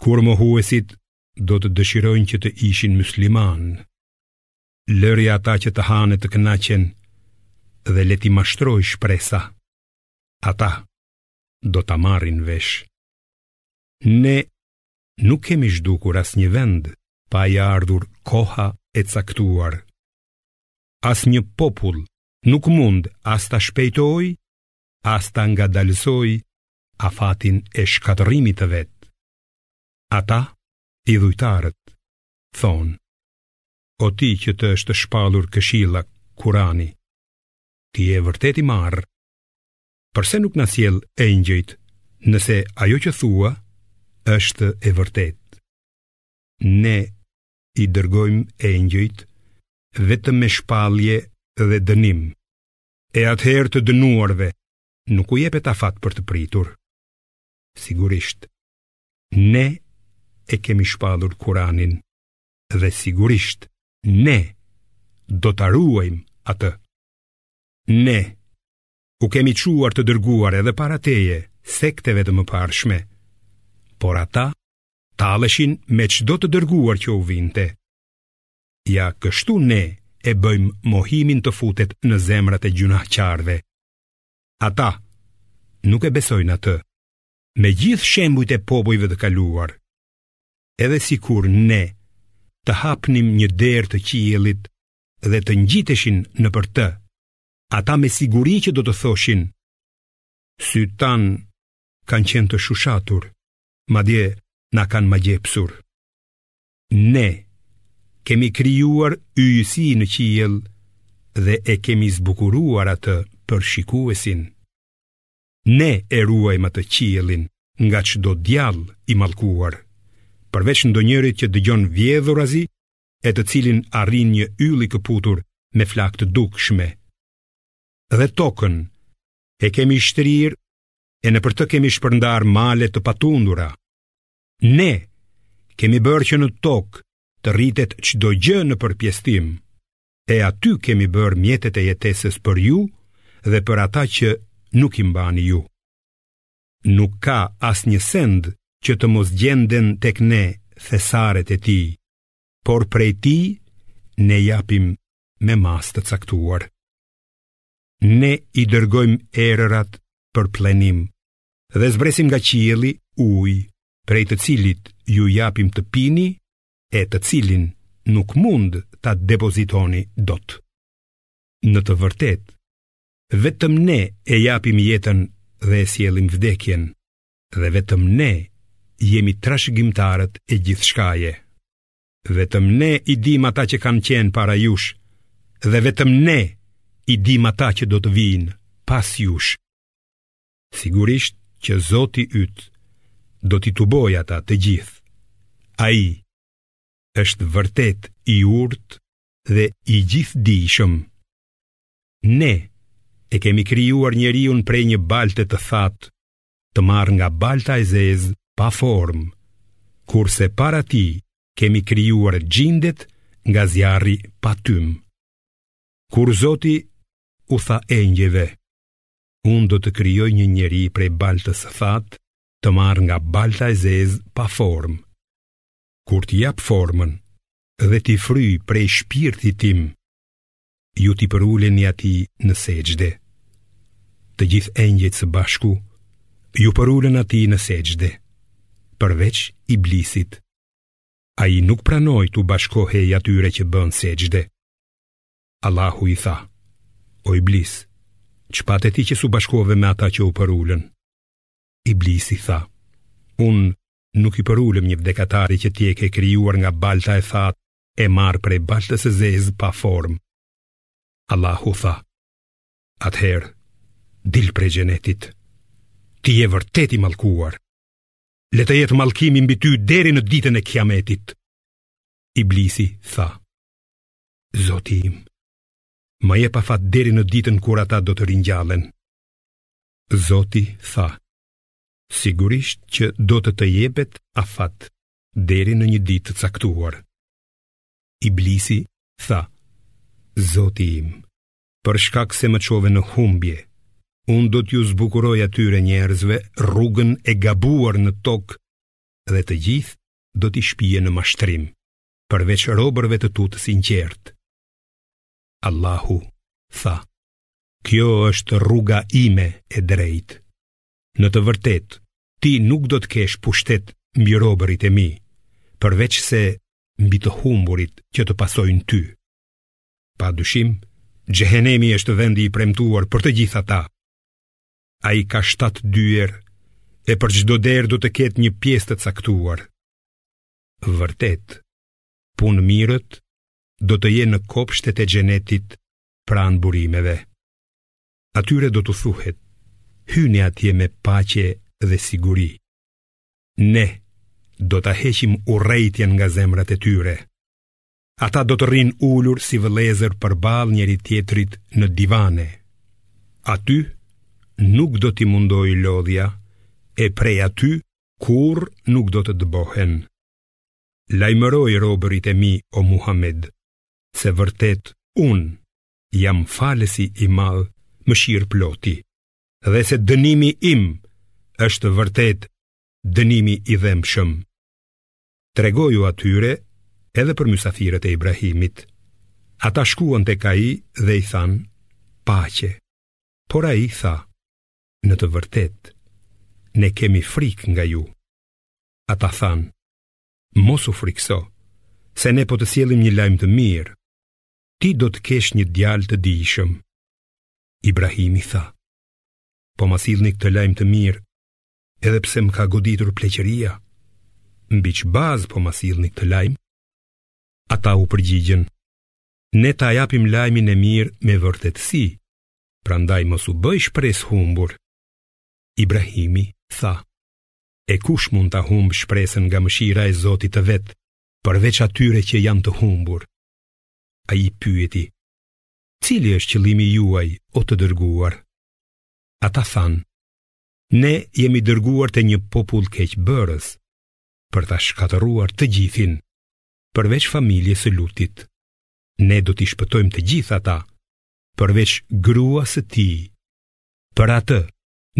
Kur mohuesit do të dëshirojnë që të ishin myslimanë, lëri ata që të hanë të kënaqen dhe le t'i mashtrojë shpresa. Ata do ta marrin vesh. Ne nuk kemi zhdukur asnjë vend pa i ardhur koha e caktuar. Asnjë popull nuk mund as ta shpejtojë as ta ngadalësojë afatin e shkatërrimit të vet. Ata, idhujtarët, thonë, o ti që të është shpallur këshilla Kur'ani, ti je vërtet i marrë, përse nuk na sjell engjëjt, nëse ajo që thua është e vërtetë. Ne i dërgojmë engjëjt, vetëm me shpallje dhe dënim, E atëherë të dënuarve nuk u jepet afat për të pritur. Sigurisht, ne e kemi shpallur Kur'anin dhe sigurisht ne do ta ruajmë atë. Ne u kemi çuar të dërguar edhe para teje sekteve të mëparshme, por ata talleshin me çdo të dërguar që u vinte. Ja kështu ne e bëjmë mohimin të futet në zemrat e gjynahqarëve. Ata nuk e besojnë atë, me gjithë shembujt e popujve të kaluar. Edhe sikur ne të hapnim një derë të qiellit dhe të ngjiteshin nëpër të, ata me siguri që do të thoshin, sytë tanë kanë qenë të shushatur, madje na kanë magjepsur. Ne kemi krijuar yjësi në qiell dhe e kemi zbukuruar atë për shikuesin. Ne e ruajmë atë qiellin nga çdo djall i mallkuar, përveç ndonjërit që dëgjon vjedhurazi e të cilin e arrin një yll i këputur me flakë të dukshme. Dhe tokën e kemi shtrirë e nëpër të kemi shpërndarë male të patundura. Ne kemi bërë që në tokë të rritet çdo gjë në përpjesëtim, e aty kemi bërë mjetet e jetesës për ju dhe për ata që nuk i mbani ju. Nuk ka asnjë send që të mos gjenden tek ne thesaret e tij, por prej tij ne japim me masë të caktuar. Ne i dërgojmë erërat për pllenim, dhe zbresim nga qielli ujë, prej të cilit ju japim të pini e të cilin nuk mund ta depozitoni dot. Në të vërtetë, vetëm ne e japim jetën dhe e sjellim vdekjen, dhe vetëm ne jemi trashëgimtarët e gjithçkaje. Vetëm ne i dimë ata që kanë qenë para jush, dhe vetëm ne i dimë ata që do të vijnë pas jush. Sigurisht që Zoti yt do t'i tubojë ata të gjithë. Ai është vërtet i urtë dhe i gjithdijshëm. Ne e kemi krijuar njeriun prej një balte të thatë, të marrë nga balta e zezë pa formë, kurse para tij kemi krijuar xhindet nga zjarri pa tym. Kur Zoti u tha engjëjve, Unë do të krijoj një njeri prej baltës së thatë, të marrë nga balta e zezë pa formë. Kur t'i jap formën dhe t'i fryj prej shpirtit tim, ju t'i përuleni atij në sexhde. Të gjithë engjëjt së bashku, iu përulën atij në sexhde, përveç Iblisit. Ai nuk pranoi t'u bashkohej atyre që bënë sexhde. Allahu i tha, O Iblis, ç'pate ti që s'u bashkove me ata që u përulën? Iblisi tha, Unë nuk i përulem një vdekatari që ti e ke krijuar nga balta e thatë e marrë prej baltës së zezë pa formë. Allahu tha, Atëherë, dil prej Xhenetit, ti je vërtet i mallkuar, le të jetë mallkimi mbi ty deri në ditën e kiametit. Iblisi tha, Zoti im, më jep afat deri në ditën kur ata do të ringjallen. Zoti tha, sigurisht që do të të jepet afat deri në një ditë të caktuar. Iblisi tha, Zoti im, për shkak se më çove në humbje, unë do t'ua zbukuroj atyre njerëzve rrugën e gabuar në tokë dhe të gjithë do t'i shpie në mashtrim. përveç robërve të tu të sinqertë. Allahu tha: Kjo është rruga ime e drejtë. Në të vërtetë, ti nuk do të kesh pushtet mbi robërit e mi, përveçse mbi të humburit që të pasojnë ty. Pa dyshim, Xhehenemi është vendi i premtuar për të gjithë ata. Ai ka shtatë dyer, e për çdo derë do të ketë një pjesë të caktuar. Vërtet, punë mirët do të jenë në kopshtet e xhenetit pranë burimeve. Atyre do t'u thuhet: Hyni atje me paqe dhe siguri. Ne do ta heqim urrejtjen nga zemrat e tyre. Ata do të rrinë ulur si vëllezër përballë njëri-tjetrit në divane. Aty nuk do t'i mundojë lodhja, e prej aty kurrë nuk do të dëbohen. Lajmëroji robërit e mi o Muhamed, se vërtet unë jam falësi i madh, mëshirëploti, dhe se dënimi im është vërtet dënimi i dhembshëm. tregoju atyre edhe për mysafirët e Ibrahimit. Ata shkuan tek ai dhe i thanë, paqe, por ai tha, në të vërtetë, ne kemi frikë nga ju. Ata thanë, mos u frikëso, se ne po të sjellim një lajm të mirë, ti do të kesh një djalë të dijshëm. Ibrahimi tha, po ma sillni këtë lajm të mirë, edhe pse më ka goditur pleqëria, mbi ç'bazë po ma sillni këtë lajm? Ata u përgjigjën, ne ta japim lajmin e mirë me vërtetësi, prandaj mos u bëj shpresëhumbur. Ibrahimi tha, e kush mund ta humbë shpresën nga mëshira e Zotit të vet, përveç atyre që janë të humbur. Ai pyeti, cili është qëllimi juaj o të dërguar? Ata thanë, Ne jemi dërguar te një popull keqbërës, për ta shkatërruar të gjithin, përveç familjes së Lutit. Ne do t'i shpëtojmë të gjithë ata, përveç gruas së tij. Për atë,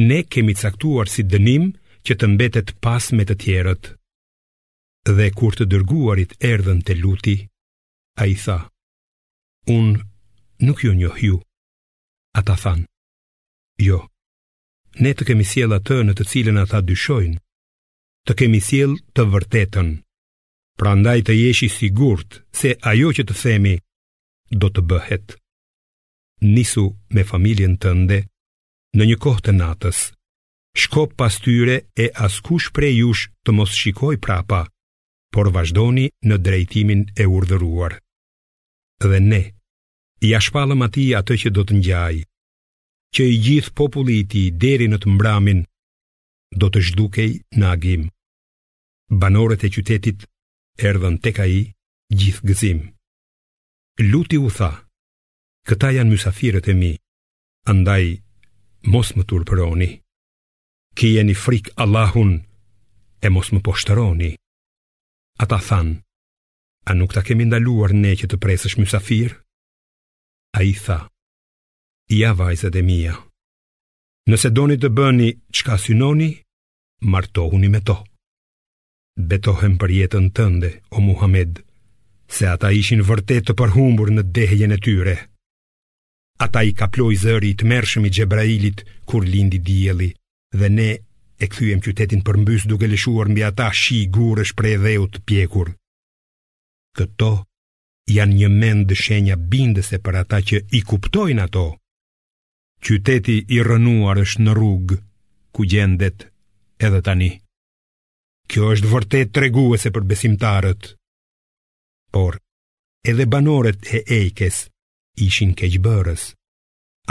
ne kemi caktuar si dënim që të mbetet pas me të tjerët. Dhe kur të dërguarit erdhën te Luti, ai tha, unë nuk ju njoh ju. Ata thanë, jo, Ne të kemi sjellë atë në të cilën ata dyshojnë. Të kemi sjellë të vërtetën. Prandaj të jesh i sigurt se ajo që të themi do të bëhet. Nisu me familjen tënde në një kohë të natës. Shko pas tyre e askush prej jush të mos shikojë prapa, por vazhdoni në drejtimin e urdhëruar. Dhe ne, ia shpallëm atij atë që do të ngjajë, që i gjithë populli i tij deri në të mbramin do të zhdukej në agim. Banorët e qytetit erdhën tek ai gjithë gëzim. Luti u tha: "Këta janë mysafirët e mi, andaj mos më turpëroni. Kijeni frikë Allahun e mos më poshtëroni." Ata thanë: "A nuk ta kemi ndaluar ne që të presësh mysafirë?" Ai tha: Ja vajzat e mia. Nëse doni të bëni çka synoni, martohuni me to. Betohem për jetën tënde, o Muhammed, se ata ishin vërtet të përhumbur në dehjen e tyre. Ata i kaploi zëri i tmerrshëm i Xhebrailit kur lindi dielli dhe ne e kthyem qytetin përmbys duke lëshuar mbi ata shi gurësh prej dheu të pjekur. Këto janë njëmend shenja bindëse për ata që i kuptojnë ato. Qyteti i rrënuar është në rrugë ku gjendet edhe tani. Kjo është vërtet treguese për besimtarët. Por edhe banorët e Ejkes ishin keqbërës.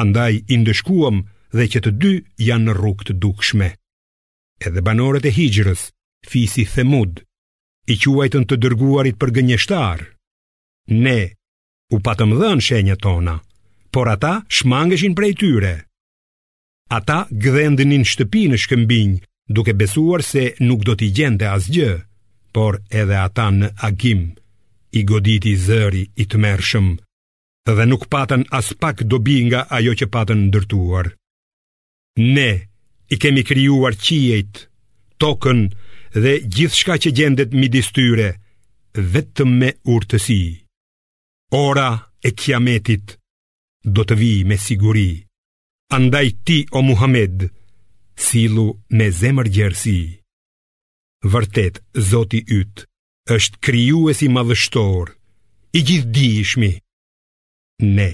Andaj i ndëshkuam dhe që të dy janë në rrugë të dukshme. Edhe banorët e Hixhrës, fisi Themud, i quajtën të dërguarit për gënjeshtar. Ne u patëm dhënë shenjat tona, por ata shmangeshin prej tyre. Ata gdhendnin shtëpi në shkëmbinj, duke besuar se nuk do t'i gjente asgjë, por edhe ata në agim, i goditi zëri i tmerrshëm, dhe nuk patën aspak dobi nga ajo që patën ndërtuar. Ne i kemi krijuar qiejt, tokën dhe gjithçka që gjendet midis tyre vetëm me urtësi. Ora e Kiametit do të vijë me siguri. Andaj ti o Muhammed, sillu me zemërgjerësi. Vërtet Zoti yt është krijuesi madhështor, i gjithdijshmi. Ne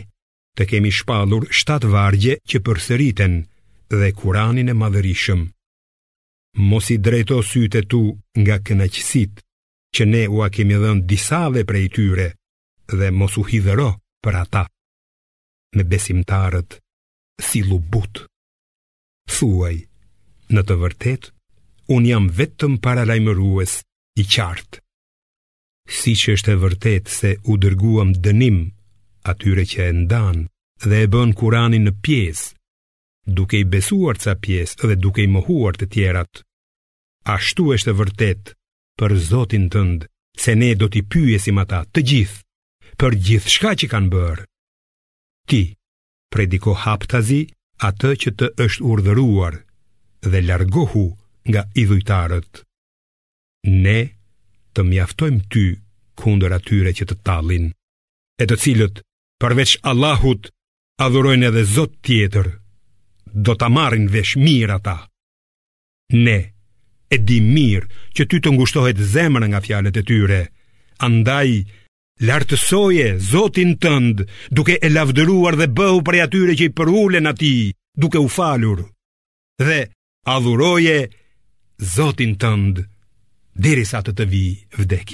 të kemi shpallur shtatë vargje që përsëriten dhe Kur'anin e Madhërishëm. Mos i drejto sytë e tu nga kënaqësitë që ne ua kemi dhënë disave prej tyre dhe mos u hidhëro për ata. Me besimtarët sillu butë. Thuaj, në të vërtetë, unë jam vetëm paralajmërues i qartë. Siç është e vërtetë se u dërguam dënim atyre që e ndanë dhe e bënë Kuranin në pjesë, duke i besuar ca pjesë dhe duke i mohuar të tjerat. Ashtu është e vërtetë për Zotin tënd se ne do t'i pyesim ata të gjithë për gjithçka që kanë bërë. Ti, prediko haptazi atë që të është urdhëruar dhe largohu nga idhujtarët. Ne të mjaftojmë ty kundër atyre që të tallin, e të cilët përveç Allahut adhurojnë edhe zot tjetër, do ta marrin vesh mirë ata. Ne e di mirë që ty të ngushtohet zemra nga fjalët e tyre, andaj lartësoje Zotin tënd, duke e lavdëruar dhe bëhu prej atyre që i përulen atij, duke u falur. Dhe adhuroje Zotin tënd derisa të të vijë vdekja.